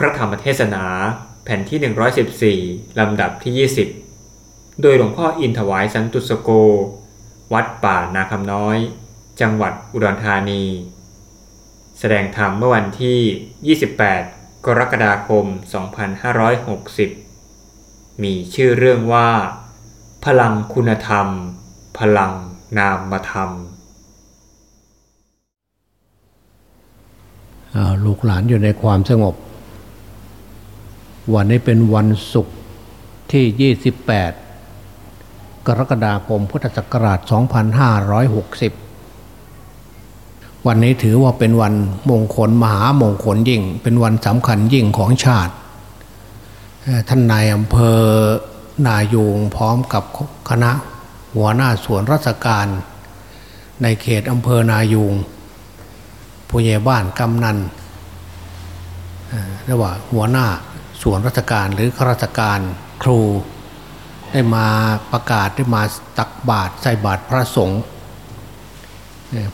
พระธรรมเทศนาแผ่นที่ 114 ลำดับที่ 20 โดยหลวงพ่ออินถวายสันตุสโก วัดป่านาคำน้อย จังหวัดอุดรธานี แสดงธรรมเมื่อวันที่ 28 กรกฎาคม 2560 มีชื่อเรื่องว่า พลังคุณธรรม พลังนามธรรมลูกหลานอยู่ในความสงบ วันนี้เป็นวันศุกร์ที่ 28 กรกฎาคมพุทธศักราช 2560 วันนี้ถือว่าเป็นวันมงคลมหามงคลยิ่ง เป็นวันสำคัญยิ่งของชาติ ท่านนายอำเภอนายูงพร้อมกับคณะหัวหน้าส่วนราชการ ในเขตอำเภอนายูงผู้ใหญ่บ้านกำนันเรียกว่าหัวหน้า ส่วนราชการหรือข้าราชการครู ได้มาประกาศได้มาตักบาตรใส่บาตรพระสงฆ์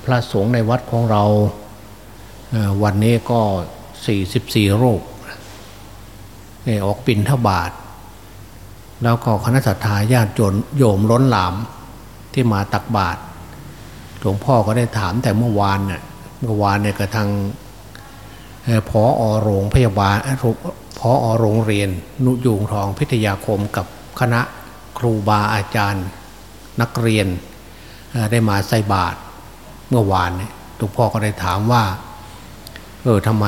พระสงฆ์ในวัดของเราวันนี้ก็ 44 รูปอ่อออกปินทบาท แล้วก็คณะสัตยาญาติโยมล้นหลามที่มาตักบาตรหลวงพ่อก็ได้ถามแต่เมื่อวานเนี่ยเมื่อวานเนี่ยกระทางพออโรงพยาบาล ออพออโรงเรียน นุยูงทองพิทยาคมกับคณะครูบาอาจารย์ นักเรียนได้มาใส่บาตรเมื่อวานเนี่ยหลวงพ่อก็ได้ถามว่าเออทำไม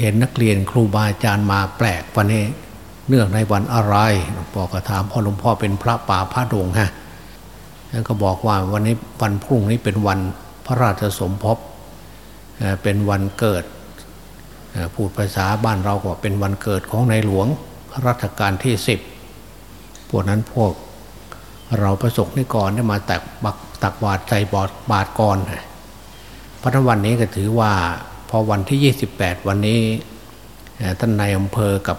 เห็นนักเรียนครูบาอาจารย์มาแปลกวันนี้เนื่องในวันอะไรหลวงพ่อก็ถามพ่อหลวงพ่อเป็นพระป่าพระดงฮะท่านก็บอกว่าวันนี้วันพรุ่งนี้เป็นวันพระราชสมภพเป็นวันเกิด พูดภาษาบ้านเราก็เป็นวันเกิดของในหลวงรัชกาลที่สิบพวกนั้นพวกเราประสบนิกรได้มาตักบักตักบาตรใจบอดบาตรก่อนเพราะนวันนี้ก็ถือว่าพอวันที่ 28 วันนี้ท่านนายอำเภอกับ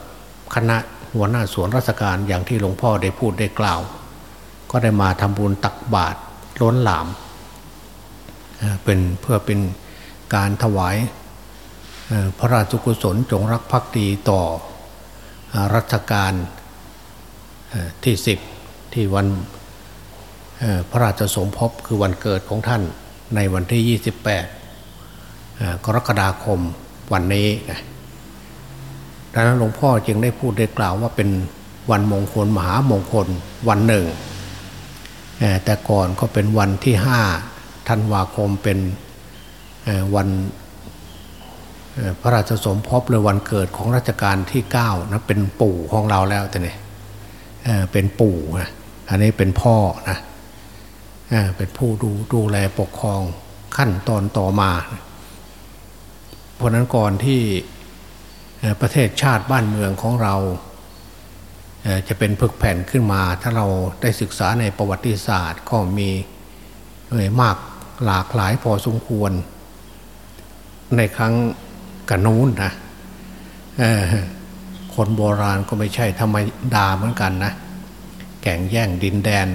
คณะหัวหน้าสวนราชการอย่างที่หลวงพ่อได้พูดได้กล่าว ก็ได้มาทำบุญตักบาตรล้นหลามเป็นเพื่อเป็นการถวาย พระราชกุศลจงรักภักดีต่อรัชกาลที่สิบที่วันพระราชสมภพคือวันเกิดของท่านในวันที่ 28 กรกฎาคมวันนี้นะดังนั้นหลวงพ่อจึงได้พูดได้กล่าวว่าเป็นวันมงคลมหามงคลวันหนึ่ง แต่ก่อนก็เป็นวันที่ห้าธันวาคมเป็นวัน พระราชสมภพหรือวันเกิดของรัชกาลที่เก้านะเป็นปู่ของเราแล้วแต่เนี่ยเเป็นปู่นะอันนี้เป็นพ่อนะเอเป็นผู้ดูดูแลปกครองขั้นตอนต่อมา เพราะนั้นก่อนที่ประเทศชาติบ้านเมืองของเราเจะเป็นพึกแผ่นขึ้นมา ถ้าเราได้ศึกษาในประวัติศาสตร์ก็มีเอ่อมากหลากหลายพอสมควร ในครั้ง กันนู้นนะคนโบราณก็ไม่ใช่ธรรมดาเหมือนกันนะแก่งแย่งดินแดน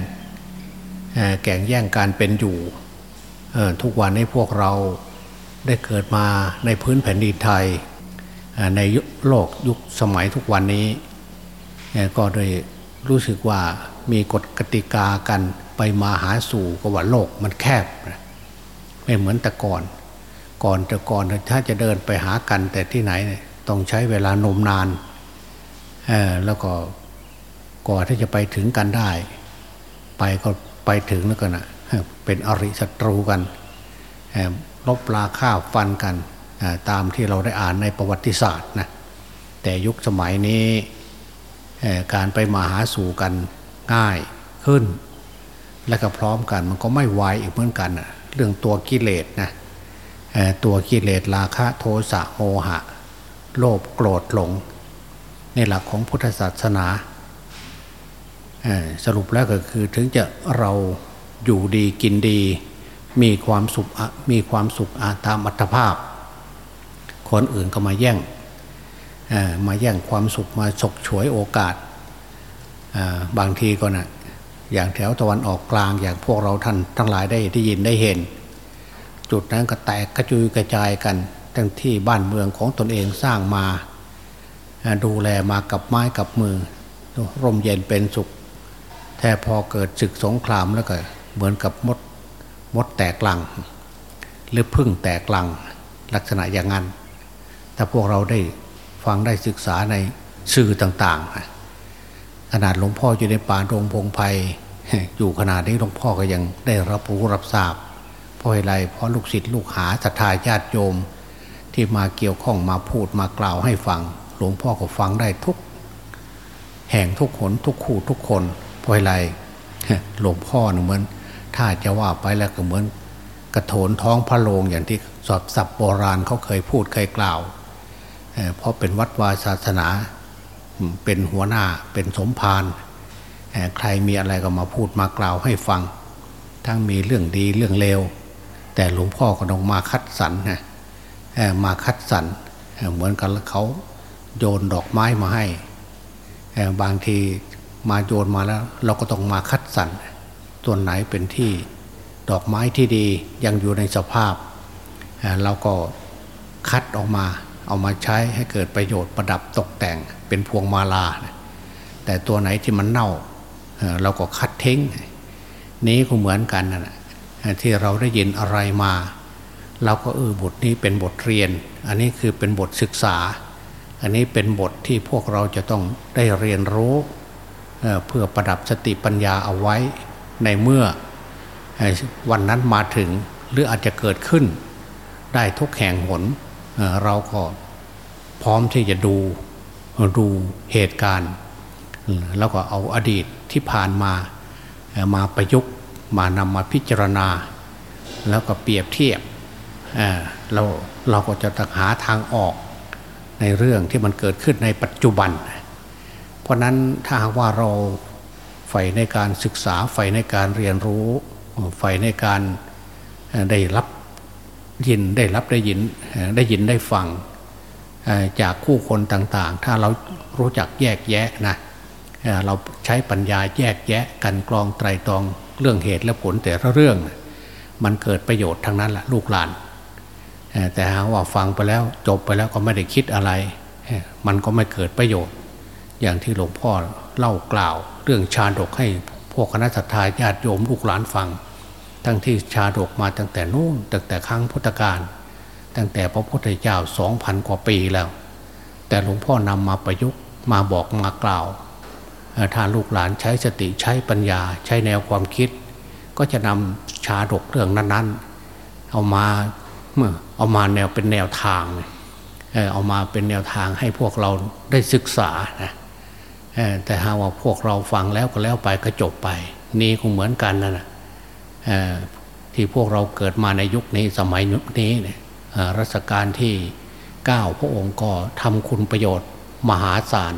แก่งแย่งการเป็นอยู่ทุกวันนี้พวกเราได้เกิดมาในพื้นแผ่นดินไทยในยุคโลกยุคสมัยทุกวันนี้ ก็ได้รู้สึกว่ามีกฎกติกากันไปมาหาสู่ก็ว่าโลกมันแคบ ไม่เหมือนแต่ก่อน ก่อนแต่ก่อนถ้าจะเดินไปหากันแต่ที่ไหนต้องใช้เวลานมนานแล้วก็ก่อนที่จะไปถึงกันได้ ไปก็ไปถึงแล้วก็นะเป็นอริศัตรูกันลบลาข้าวฟันกันตามที่เราได้อ่านในประวัติศาสตร์นะแต่ยุคสมัยนี้การไปมาหาสู่กันง่ายขึ้น และก็พร้อมกันมันก็ไม่ไวอีกเหมือนกันนะเรื่องตัวกิเลสนะ ตัวกิเลสราคะโทสะโมหะ โลภโกรธหลง ในหลักของพุทธศาสนาสรุปแล้วก็คือถึงจะเราอยู่ดีกินดี มีความสุขมีความสุขอาตามอัตภาพ คนอื่นก็มาแย่งมาแย่งความสุขมาฉกฉวยโอกาส บางทีก็นะอย่างแถวตะวันออกกลางอย่างพวกเราท่านทั้งหลายได้ได้ยินได้เห็น จุดนั้นก็แตกกระจุยกระจายกัน ทั้งที่บ้านเมืองของตนเองสร้างมา ดูแลมากับไม้กับมือ ร่มเย็นเป็นสุข แต่พอเกิดศึกสงครามแล้วก็เหมือนกับมดมดแตกลัง หรือพึ่งแตกลังลักษณะอย่างนั้น ถ้าพวกเราได้ฟังได้ศึกษาในสื่อต่างๆ ขนาดหลวงพ่ออยู่ในป่ารงพงไพ่อยู่ขนาดนี้หลวงพ่อก็ยังได้รับรู้รับทราบ เพราะอะไรเพราะลูกศิษย์ลูกหาศรัทธาญาติโยม ที่มาเกี่ยวข้องมาพูดมากล่าวให้ฟัง หลวงพ่อก็ฟังได้ทุก แห่งทุกคนทุกคู่ทุกคนเพราะอะไรหลวงพ่อเหมือน ถ้าจะว่าไปแล้วก็เหมือน กระโถนท้องพระโรงอย่างที่สอบสับโบราณเขาเคยพูดเคยกล่าวเพราะเป็นวัดวาศาสนาเป็นหัวหน้าเป็นสมภารใครมีอะไรก็มาพูดมากล่าวให้ฟัง ทั้งมีเรื่องดีเรื่องเลว แต่หลวงพ่อก็ต้องมาคัดสรรนะมาคัดสรรเหมือนกันเขาโยนดอกไม้มาให้ บางทีมาโยนมาแล้ว เราก็ต้องมาคัดสรรตัวไหนเป็นที่ดอกไม้ที่ดียังอยู่ในสภาพ เราก็คัดออกมาเอามาใช้ให้เกิดประโยชน์ประดับตกแต่งเป็นพวงมาลา แต่ตัวไหนที่มันเน่าเราก็คัดทิ้ง นี้ก็เหมือนกันนะ ที่เราได้ยินอะไรมาเราก็เออบทนี้เป็นบทเรียน อันนี้คือเป็นบทศึกษา อันนี้เป็นบทที่พวกเราจะต้องได้เรียนรู้เพื่อประดับสติปัญญาเอาไว้ในเมื่อวันนั้นมาถึงหรืออาจจะเกิดขึ้น ได้ทุกแห่งหนเราก็พร้อมที่จะดูดูเหตุการณ์ แล้วก็เอาอดีตที่ผ่านมามาประยุกต์ มานำมาพิจารณา แล้วก็เปรียบเทียบเราเราก็จะตักหาทางออกในเรื่องที่มันเกิดขึ้นในปัจจุบัน เพราะนั้นถ้าว่าเราใฝ่ในการศึกษาใฝ่ในการเรียนรู้ใฝ่ในการได้รับยินได้รับได้ยินได้ยินได้ฟังจากคู่คนต่างๆ ถ้าเรารู้จักแยกแยะนะเราใช้ปัญญาแยกแยะกันกรองไตรตรอง เรื่องเหตุและผลแต่ละเรื่อง มันเกิดประโยชน์ทั้งนั้นแหละลูกหลาน แต่หาว่าฟังไปแล้วจบไปแล้วก็ไม่ได้คิดอะไร มันก็ไม่เกิดประโยชน์ อย่างที่หลวงพ่อเล่ากล่าว เรื่องชาดกให้พวกคณะสัตยาญาติโยมลูกหลานฟัง ทั้งที่ชาดกมาตั้งแต่นู่นตั้งแต่ครั้งพุทธกาลตั้งแต่พระพุทธเจ้าสองพันกว่าปีแล้ว แต่หลวงพ่อนำมาประยุกต์มาบอกมากล่าว ถ้าลูกหลานใช้สติใช้ปัญญาใช้แนวความคิด ก็จะนำชาดกเรื่องนั้น ๆ เอามาเมื่อเอามาแนวเป็นแนวทางเอามาเป็นแนวทางให้พวกเราได้ศึกษานะแต่หากว่าพวกเราฟังแล้วก็แล้วไปก็จบไป นี่คงเหมือนกันนะที่พวกเราเกิดมาในยุคนี้สมัยนี้เนี่ยรัชกาลที่เก้าพระองค์ก็ทำคุณประโยชน์มหาศาล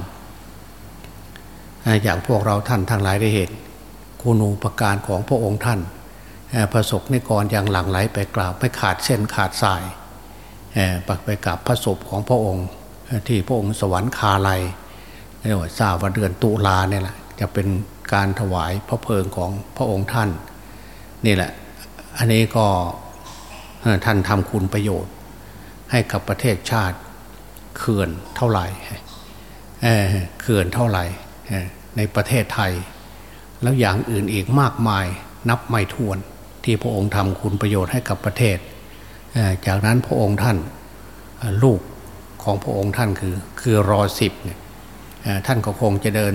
อย่างพวกเราท่านทั้งหลายได้เห็นคุณูปการของพระองค์ท่านประสบนิกรอยังหลั่งไหลไปกราบไม่ขาดเส้นขาดสายไปกราบพระศพของพระองค์ที่พระองค์สวรรคาลัยเรียกว่าทราบว่าเดือนตุลาเนี่ยแหละจะเป็นการถวายพระเพลิงของพระองค์ท่าน นี่แหละ อันนี้ก็ท่านทำคุณประโยชน์ ให้กับประเทศชาติเขื่อนเท่าไหร่เขื่อนเท่าไหร่ ในประเทศไทย แล้วอย่างอื่นอีกมากมายนับไม่ถ้วน ที่พระองค์ทำคุณประโยชน์ให้กับประเทศ จากนั้นพระองค์ท่านลูกของพระองค์ท่านคือคือรอสิบเนี่ยท่านก็คงจะเดิน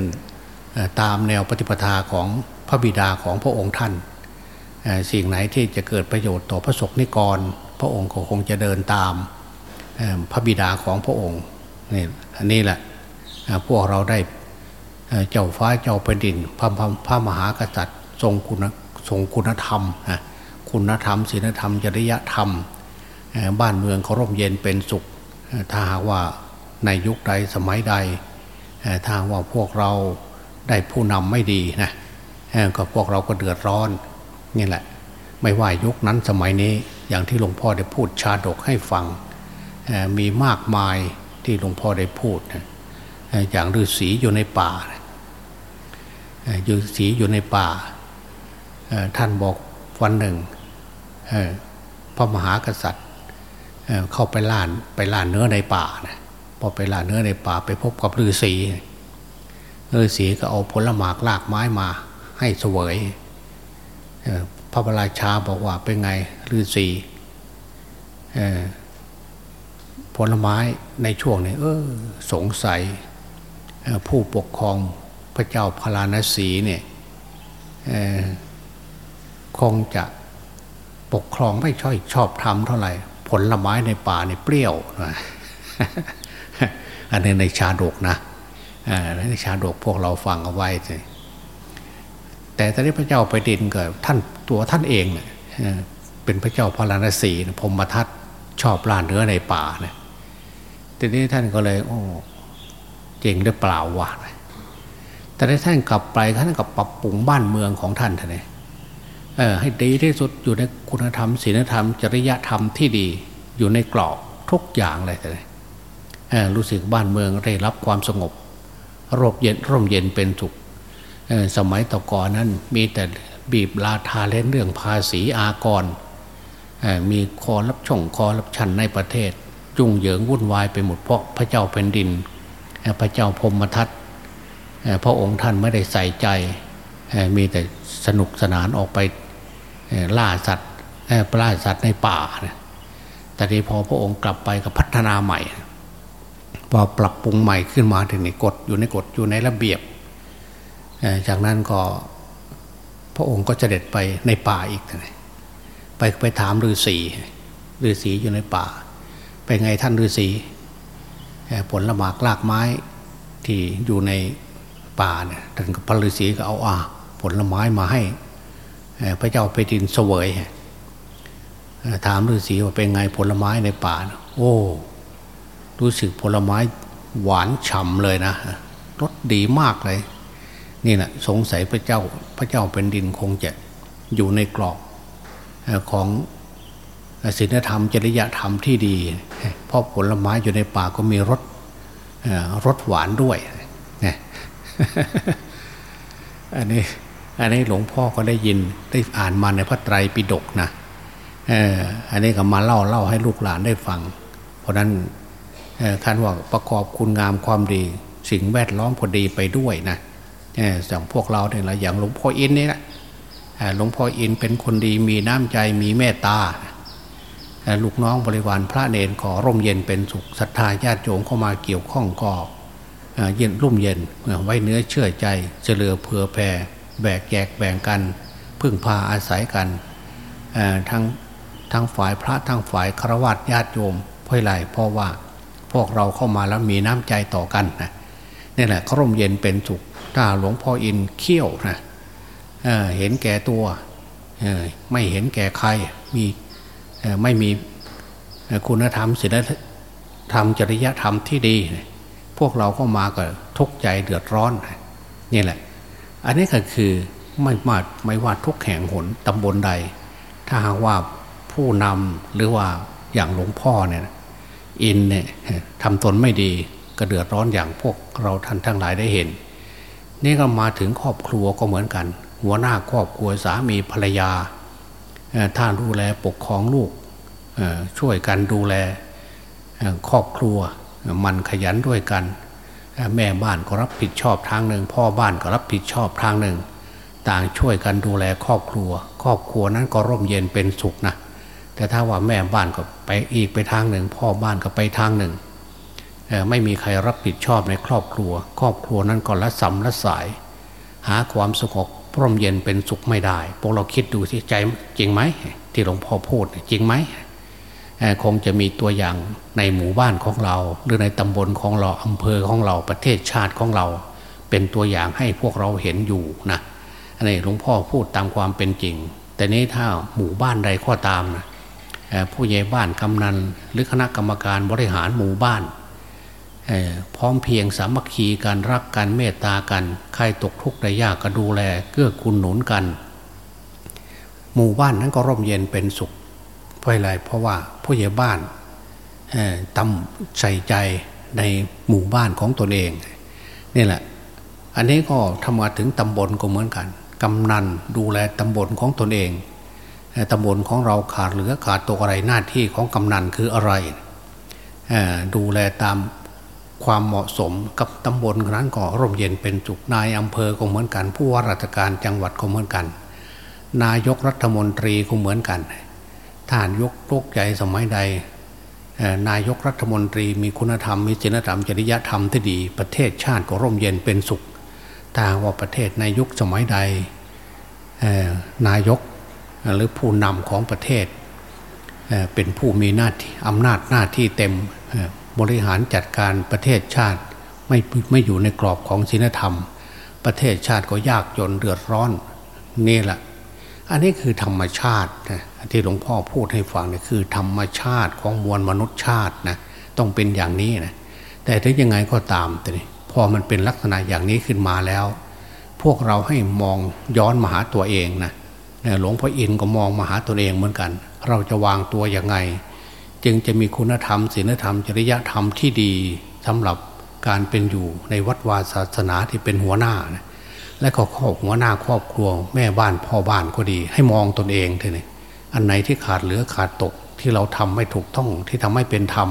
ตามแนวปฏิปทาของพระบิดาของพระองค์ท่าน สิ่งไหนที่จะเกิดประโยชน์ต่อพระสกนิกร พระองค์ก็คงจะเดินตามพระบิดาของพระองค์นี่อันนี้แหละพวกเราได้ เจ้าฟ้าเจ้าแผ่นดินพระพระมหากษัตริย์ ทรงคุณทรงคุณธรรมคุณธรรมศีลธรรม จริยธรรม บ้านเมืองเขาร่มเย็นเป็นสุข ถ้าหากว่าในยุคใดสมัยใดถ้าว่าพวกเราได้ผู้นำไม่ดีนะก็พวกเราก็เดือดร้อนนี่แหละ ไม่ว่ายุคนั้นสมัยนี้อย่างที่หลวงพ่อได้พูดชาดกให้ฟังมีมากมายที่หลวงพ่อได้พูด อย่างฤาษีอยู่ในป่า ฤาษีอยู่ในป่าท่านบอกวันหนึ่งพระมหากษัตริย์เข้าไปล่านไปล่านเนื้อในป่านะพอไปล่าเนื้อในป่าไปพบกับฤาษีฤาษีก็เอาผลหมากลากไม้มาให้เสวยพระบราชาบอกว่าเป็นไงฤาษีผลไม้ในช่วงนี้เออสงสัยผู้ปกครอง พระเจ้าพาราณสีเนี่ยคงจะปกครองไม่ช่อยชอบทำเท่าไหร่ ผลไม้ในป่าเนี่ยเปรี้ยวอันนี้ในชาดกนะในชาดกพวกเราฟังเอาไว้เลยแต่ตอนนี้พระเจ้าไปดินเกับท่านตัวท่านเองเนี่ยเป็นพระเจ้าพาราณสีพมทัตชอบล่าเนื้อในป่าเนี่ยทีนี้ท่านก็เลย โอ้เจ๋งหรือเปล่าวะ แต่ได้ท่านกลับไปท่านก็ปรับปรุงบ้านเมืองของท่านท่านเองให้ดีที่สุดอยู่ในคุณธรรมศีลธรรม จริยธรรมที่ดีอยู่ในกรอบทุกอย่างเลยท่านรู้สึกบ้านเมืองได้รับความสงบร่มเย็นร่มเย็นเป็นสุขสมัยต่อก่อนนั้นมีแต่บีบลาทาเล่นเรื่องภาษีอากร มีคอรับช่องคอรับชันในประเทศ จุงเหยิงวุ่นวายไปหมดเพราะพระเจ้าแผ่นดิน พระเจ้าพมทัต พระองค์ท่านไม่ได้ใส่ใจ มีแต่สนุกสนานออกไปล่าสัตว์ปล่าสัตว์ในป่าแต่ทีพอพระองค์กลับไปก็พัฒนาใหม่ พอปรับปรุงใหม่ขึ้นมาถึงในกฎอยู่ในกฎอยู่ในระเบียบ จากนั้นก็พระองค์ก็จะเด็ดไปในป่าอีกไปไปถามฤาษีฤาษีอยู่ในป่า ไปไงท่านฤาษีผลละหมากลากไม้ที่อยู่ใน ป่าเนี่ยท่านพระฤาษีก็เอาอาผลไม้มาให้พระเจ้าไปดินเสวยถามฤาษีว่าเป็นไงผลไม้ในป่า โอ้ รู้สึกผลไม้หวานฉ่ำเลยนะรสดีมากเลย นี่แหละสงสัยพระเจ้า พระเจ้าเป็นดินคงจะอยู่ในกรอบของศีลธรรมจริยธรรมที่ดี เพราะผลไม้อยู่ในป่าก็มีรสรสหวานด้วย อันนี้อันนี้หลวงพ่อก็ได้ยินได้อ่านมาในพระไตรปิฎกนะเอออันนี้ก็มาเล่าเล่าให้ลูกหลานได้ฟัง เพราะนั้นท่านว่าประกอบคุณงามความดี สิ่งแวดล้อมพอดีไปด้วยนะอย่างพวกเราเนี่ยละอย่างหลวงพ่ออินนี่แหละหลวงพ่ออินเป็นคนดีมีน้ำใจมีเมตตาลูกน้องบริวารพระเนรขอร่มเย็นเป็นสุขศรัทธาญาติโยมเข้ามาเกี่ยวข้องก็ เย็นร่มเย็นไว้เนื้อเชื่อใจเจริญเผื่อแผ่แบกแยกแบ่งกัน พึ่งพาอาศัยกันทั้งทั้งฝ่ายพระทั้งฝ่ายฆราวาสญาติโยมเพื่อไรเพราะว่าพวกเราเข้ามาแล้วมีน้ำใจต่อกันนะนี่แหละเขาร่มเย็นเป็นสุขถ้าหลวงพ่ออินเขี้ยวนะเเห็นแก่ตัวไม่เห็นแก่ใครมีไม่มีคุณธรรมศีลธรรมจริยธรรมที่ดี พวกเราก็มาก็ทุกข์ใจเดือดร้อนนี่แหละ อันนี้ก็คือไม่มาไม่ว่าทุกแห่งหนตำบลใด ถ้าหากว่าผู้นำหรือว่าอย่างหลวงพ่อเนี่ยอินเนี่ยทำตนไม่ดีก็เดือดร้อนอย่างพวกเราท่านทั้งหลายได้เห็น นี่ก็มาถึงครอบครัวก็เหมือนกัน หัวหน้าครอบครัวสามีภรรยาท่านดูแลปกครองลูกช่วยกันดูแลครอบครัว มันขยันด้วยกัน แม่บ้านก็รับผิดชอบทางหนึ่ง พ่อบ้านก็รับผิดชอบทางหนึ่ง ต่างช่วยกันดูแลครอบครัว ครอบครัวนั้นก็ร่มเย็นเป็นสุขนะแต่ถ้าว่าแม่บ้านก็ไปอีกไปทางหนึ่ง พ่อบ้านก็ไปทางหนึ่งไม่มีใครรับผิดชอบในครอบครัว ครอบครัวนั้นก็ละสำละสาย หาความสงบร่มเย็นเป็นสุขไม่ได้ พวกเราคิดดูที่ใจจริงไหมที่หลวงพ่อพูดจริงไหม คงจะมีตัวอย่างในหมู่บ้านของเรา หรือในตำบลของเราอำเภอของเราประเทศชาติของเรา เป็นตัวอย่างให้พวกเราเห็นอยู่นะอันนี้หลวงพ่อพูดตามความเป็นจริง แต่นี้ถ้าหมู่บ้านใดข้อตามนะผู้ใหญ่บ้านกำนันหรือคณะกรรมการบริหารหมู่บ้านพร้อมเพียงสามัคคีกันรักกันเมตตากัน ใครตกทุกข์ได้ยากก็ดูแลเกื้อกูลหนุนกัน หมู่บ้านนั้นก็ร่มเย็นเป็นสุข เพราะอะไร เพราะว่าผู้ใหญ่บ้านตำใส่ใจในหมู่บ้านของตนเองนี่แหละ อันนี้ก็ทำมาถึงตำบลก็เหมือนกันกำนันดูแลตำบลของตนเองตำบลของเราขาดเหลือขาดตกอะไรหน้าที่ของกำนันคืออะไรดูแลตามความเหมาะสมกับตำบลนั้นก็ร่มเย็นเป็นจุกนายอำเภอก็เหมือนกัน ผู้ว่าราชการจังหวัดก็เหมือนกัน นายกรัฐมนตรีก็เหมือนกัน ท่านยกโลกใหญ่สมัยใด นายกรัฐมนตรีมีคุณธรรม มีศีลธรรมจริยธรรมที่ดี ประเทศชาติก็ร่มเย็นเป็นสุขถ้าว่าประเทศในยุคสมัยใดนายกหรือผู้นำของประเทศ เป็นผู้มีหน้าที่อำนาจหน้าที่เต็มบริหารจัดการประเทศชาติไม่ไม่อยู่ในกรอบของศีลธรรม ประเทศชาติก็ยากจนเดือดร้อนนี่แหละ อันนี้คือธรรมชาตินะที่หลวงพ่อพูดให้ฟังเนี่ยคือธรรมชาติของมวลมนุษยชาตินะต้องเป็นอย่างนี้นะแต่ถึงยังไงก็ตามแต่พอมันเป็นลักษณะอย่างนี้ขึ้นมาแล้ว พวกเราให้มองย้อนมาหาตัวเองนะหลวงพ่ออินก็มองมาหาตัวเองเหมือนกัน เราจะวางตัวอย่างไง จึงจะมีคุณธรรมศีลธรรม จริยธรรมที่ดีสำหรับการเป็นอยู่ในวัดวาศาสนาที่เป็นหัวหน้านะ และก็ครอบหัวหน้าครอบครัว แม่บ้านพ่อบ้านก็ดี ให้มองตนเองเถอะนี่อันไหนที่ขาดเหลือขาดตกที่เราทำไม่ถูกต้องที่ทำให้เป็นธรรม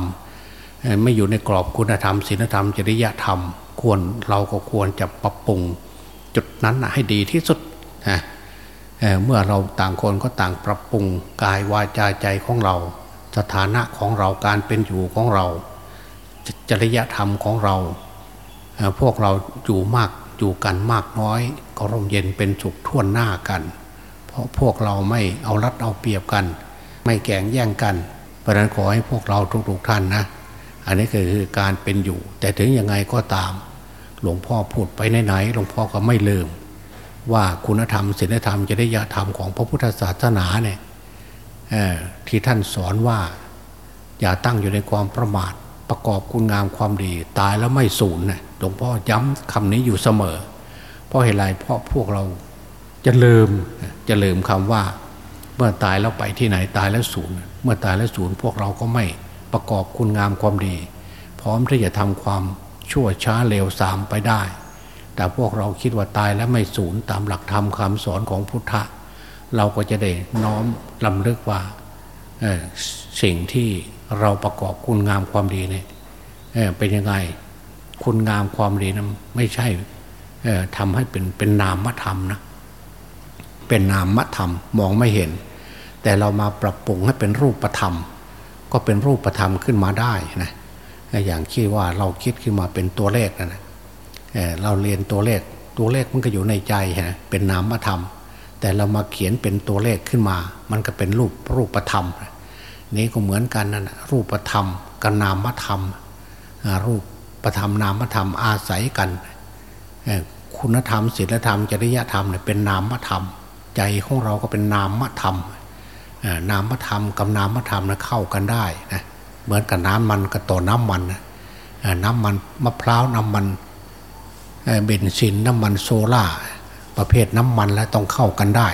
ไม่อยู่ในกรอบคุณธรรมศีลธรรมจริยธรรม ควรเราก็ควรจะปรับปรุงจุดนั้นให้ดีที่สุดนะเมื่อเราต่างคนก็ต่างปรับปรุงกายวาจาใจของเรา สถานะของเราการเป็นอยู่ของเรา จริยธรรมของเรา พวกเราอยู่มาก อยู่กันมากน้อย ก็ร่มเย็นเป็นสุขท่วนหน้ากัน เพราะพวกเราไม่เอารัดเอาเปรียบกัน ไม่แก่งแย่งกัน เพราะนั้นขอให้พวกเราทุกๆท่านนะ อันนี้คือการเป็นอยู่ แต่ถึงยังไงก็ตาม หลวงพ่อพูดไปไหนๆหลวงพ่อก็ไม่ลืม ว่าคุณธรรมศีลธรรมจริยธรรมของพระพุทธศาสนาเนี่ยที่ท่านสอนว่า อย่าตั้งอยู่ในความประมาทประกอบคุณงามความดี ตายแล้วไม่สูญนะ หลวงพ่อย้ำคำนี้อยู่เสมอ เพราะเหตุไรเพราะพวกเราจะลืมจะลืมคำว่า เมื่อตายแล้วไปที่ไหนตายแล้วสูญเมื่อตายแล้วสูญพวกเราก็ไม่ประกอบคุณงามความดี พร้อมที่จะทำความชั่วช้าเลวสามไปได้ แต่พวกเราคิดว่าตายแล้วไม่สูญตามหลักธรรมคำสอนของพุทธะ เราก็จะได้น้อมลำลึกว่าสิ่งที่เราประกอบคุณงามความดีเนี่ยเป็นยังไง คุณงามความดีนะไม่ใช่ทำให้เป็นเป็นนามธรรมนะเป็นนามธรรมมองไม่เห็น แต่เรามาปรับปรุงให้เป็นรูปธรรม ก็เป็นรูปธรรมขึ้นมาได้นะอย่างที่ว่าเราคิดขึ้นมาเป็นตัวเลขนะนะเราเรียนตัวเลขตัวเลขมันก็อยู่ในใจนะเป็นนามธรรม แต่เรามาเขียนเป็นตัวเลขขึ้นมา มันก็เป็นรูปรูปธรรม นี้ก็เหมือนกันนั่นรูปธรรมกับนามธรรมรูป ประธรรมนามธรรมอาศัยกัน คุณธรรมศีลธรรมจริยธรรมเนี่ยเป็นนามธรรม ใจของเราก็เป็นนามธรรมนามธรรมกับนามธรรมนะเข้ากันได้นะเหมือนกับน้ำมันกับต่อน้ำมันน้ำมันมะพร้าวน้ำมันเบนซินน้ำมันโซล่าประเภทน้ำมันแล้วต้องเข้ากันได้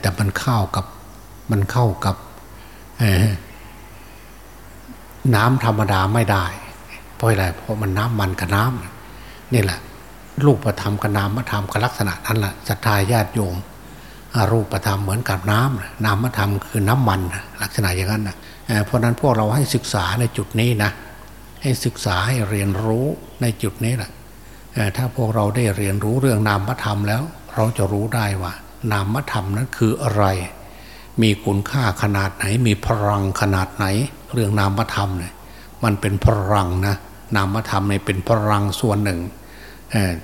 แต่มันเข้ากับมันเข้ากับน้ำธรรมดาไม่ได้ ราะอะไรเพราะมันน้ำมันกับน้ำนี่แหละ รูปธรรมกับนามธรรมกับลักษณะนั้นแหละศรัทธาญาติโยมรูปธรรมเหมือนกับน้ำนามธรรมคือน้ำมันลักษณะอย่างนั้นนะเพราะนั้นพวกเราให้ศึกษาในจุดนี้นะให้ศึกษาให้เรียนรู้ในจุดนี้แหละถ้าพวกเราได้เรียนรู้เรื่องนามธรรมแล้ว เราจะรู้ได้ว่า นามธรรมนั้นคืออะไร มีคุณค่าขนาดไหน มีพลังขนาดไหน เรื่องนามธรรมเนี่ยมันเป็นพลังนะ นามธรรมเนี่ยเป็นพลังส่วนหนึ่ง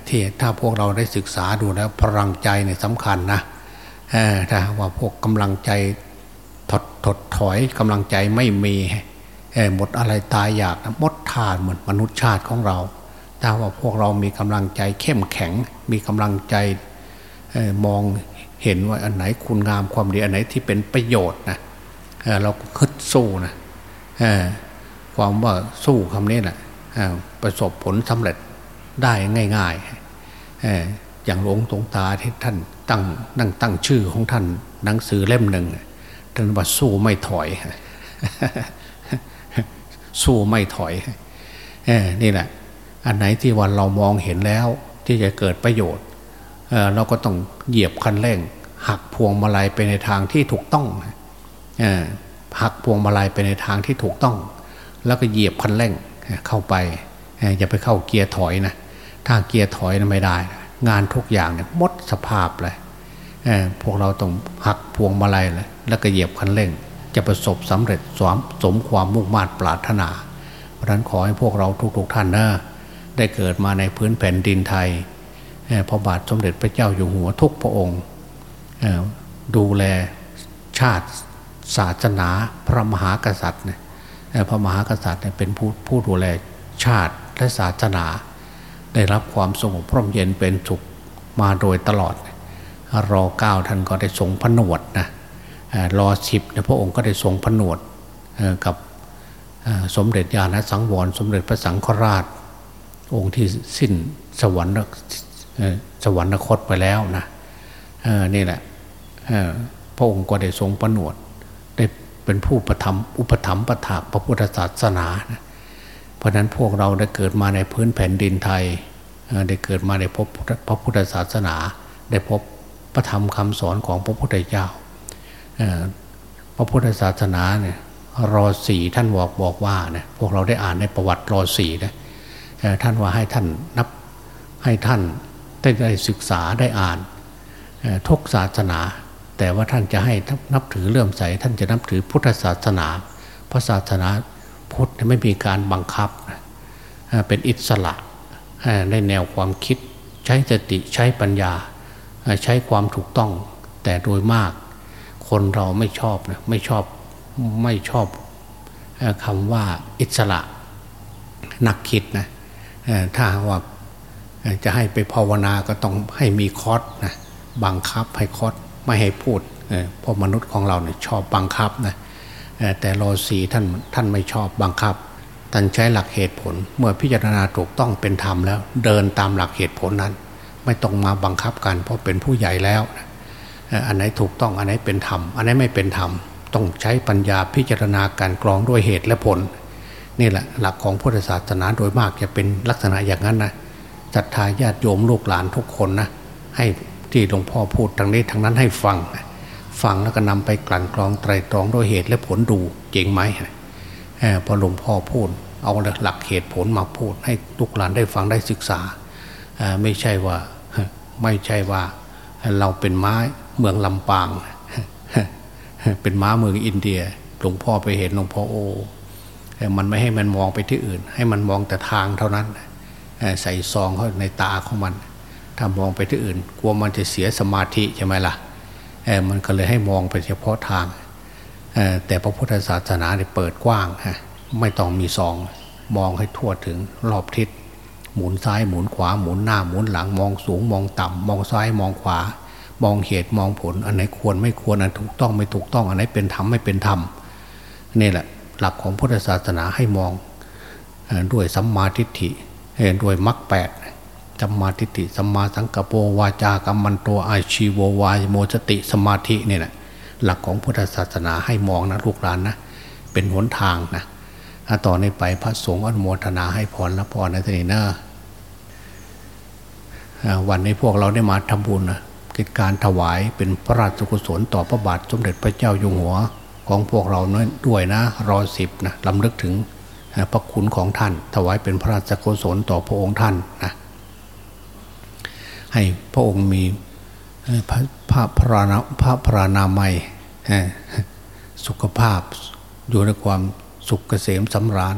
ที่ถ้าพวกเราได้ศึกษาดูแล้วพลังใจเนี่ยสำคัญนะถ้าว่าพวกกำลังใจถดถดถอยกำลังใจไม่มีหมดอะไรตายอยากมดทานเหมือนมนุษย์ชาติของเรา ถ้าว่าพวกเรามีกำลังใจเข้มแข็ง มีกำลังใจมองเห็นว่าอันไหนคุณงามความดีอันไหนที่เป็นประโยชน์นะเราก็คึดสู้นะความว่าสู้คำนี้แหละ ประสบผลสำเร็จได้ง่ายๆอย่างหลวงตงตาที่ท่านตั้งนั่งตั้งชื่อของท่านหนังสือเล่มหนึ่งท่านว่าสู้ไม่ถอย สู้ไม่ถอยนี่แหละ อันไหนที่วันเรามองเห็นแล้วที่จะเกิดประโยชน์เราก็ต้องเหยียบคันเร่ง หักพวงมาลัยไปในทางที่ถูกต้องหักพวงมาลัยไปในทางที่ถูกต้อง แล้วก็เหยียบคันเร่ง เข้าไปอย่าไปเข้าเกียร์ถอยนะถ้าเกียร์ถอยนะไม่ได้ งานทุกอย่างเนี่ยมดสภาพเลยพวกเราต้องหักพวงมาลัยเลยแล้วก็เหยียบคันเร่ง จะประสบสำเร็จสมสมความมุ่งมั่นปรารถนา เพราะฉะนั้นขอให้พวกเราทุกๆท่านนะได้เกิดมาในพื้นแผ่นดินไทยพระบาทสมเด็จพระเจ้าอยู่หัวทุกพระองค์ดูแลชาติศาสนาพระมหากษัตริย์เนี่ย พระมหากษัตริย์เป็นผู้ผู้ดูแลชาติและศาสนา ได้รับความสงบพร่มเย็นเป็นสุขมาโดยตลอด รอเก้าท่านก็ได้ทรงผนวดนะรอสิบพระองค์ก็ได้ทรงผนวดกับสมเด็จญาณสังวร สมเด็จพระสังฆราช องค์ที่สิ้นสวรรค์สวรรคตไปแล้วนะนี่แหละพระองค์ก็ได้ทรงผนวด เป็นผู้ประทับอุปถัมภ์ประถากพระพุทธศาสนานะเพราะนั้นพวกเราได้เกิดมาในพื้นแผ่นดินไทยได้เกิดมาในพบพระพุทธศาสนา ได้พบพระธรรมคำสอนของพระพุทธเจ้าพระพุทธศาสนาเนี่ยรอสี่ท่านบอกบอกว่าเนี่ยพวกเราได้อ่านในประวัติรอสี่นะท่านว่าให้ท่านนับให้ท่านได้ได้ศึกษาได้อ่านทุกศาสนา แต่ว่าท่านจะให้นับถือเลื่อมใส ท่านจะนับถือพุทธศาสนาพระศาสนาพุทธไม่มีการบังคับ เป็นอิสระในแนวความคิดใช้สติใช้ปัญญา ใช้ความถูกต้อง แต่โดยมาก คนเราไม่ชอบนะไม่ชอบไม่ชอบคำว่าอิสระนักคิดนะถ้าว่าจะให้ไปภาวนาก็ต้องให้มีคอร์สนะบังคับให้คอร์ส ไม่ให้พูดเพราะมนุษย์ของเราเนี่ยชอบบังคับนะแต่รอสีท่านท่านไม่ชอบบังคับท่านใช้หลักเหตุผลเมื่อพิจารณาถูกต้องเป็นธรรมแล้ว เดินตามหลักเหตุผลนั้น ไม่ต้องมาบังคับกัน เพราะเป็นผู้ใหญ่แล้วอันไหนถูกต้องอันไหนเป็นธรรมอันไหนไม่เป็นธรรมต้องใช้ปัญญาพิจารณาการกรองด้วยเหตุและผลนี่แหละหลักของพุทธศาสนาโดยมากจะเป็นลักษณะอย่างนั้นนะศรัทธาญาติโยมลูกหลานทุกคนนะให้ ที่หลวงพ่อพูดทางนี้ทางนั้นให้ฟัง ฟังแล้วก็นำไปกลั่นกรองไตรตรองด้วยเหตุและผลดูเจ๋งไหมพอหลวงพ่อพูด เอาหลักเหตุผลมาพูด ให้ลูกหลานได้ฟังได้ศึกษา ไม่ใช่ว่าไม่ใช่ว่าเราเป็นไม้เมืองลำปาง เป็นม้าเมืองอินเดีย หลวงพ่อไปเห็นหลวงพ่อโอ้มันไม่ให้มันมองไปที่อื่น ให้มันมองแต่ทางเท่านั้น ใส่ซองเข้าในตาของมัน ถ้ามองไปที่อื่น กลัวมันจะเสียสมาธิใช่ไหมล่ะมันก็เลยให้มองไปเฉพาะทาง แต่พระพุทธศาสนาเนี่ยเปิดกว้างฮะไม่ต้องมีซอง มองให้ทั่วถึงรอบทิศ หมุนซ้ายหมุนขวาหมุนหน้าหมุนหลังมองสูงมองต่ำมองซ้ายมองขวา มองเหตุมองผล อันไหนควรไม่ควรอันถูกต้องไม่ถูกต้องอันไหนเป็นธรรมไม่เป็นธรรมนี่แหละหลักของพุทธศาสนาให้มองด้วยสัมมาทิฏฐิด้วยมรรคแปด สัมมาทิฏฐิสัมมาสังกปรวาจากรรมันตัวอาชีววายโมสติสมาธิเนี่ยนะหลักของพุทธศาสนาให้มองนะลูกหลานนะ เป็นหนทางนะถ้าต่อนนี้ไปพระสงฆ์อนุโมทนาให้พรและพรในทีนี้นะวันนี้พวกเราได้มาทำบุญนะกิจการถวายเป็นพระราชกุศลต่อพระบาทสมเด็จพระเจ้าอยู่หัวของพวกเราด้วยนะรอสิบนะลำลึกถึงพระคุณของท่าน ถวายเป็นพระราชกุศลต่อพระองค์ท่านนะ ให้พระองค์มีพระพระพรานาพระพรานามัยสุขภาพอยู่ในความสุขเกษมสำราญ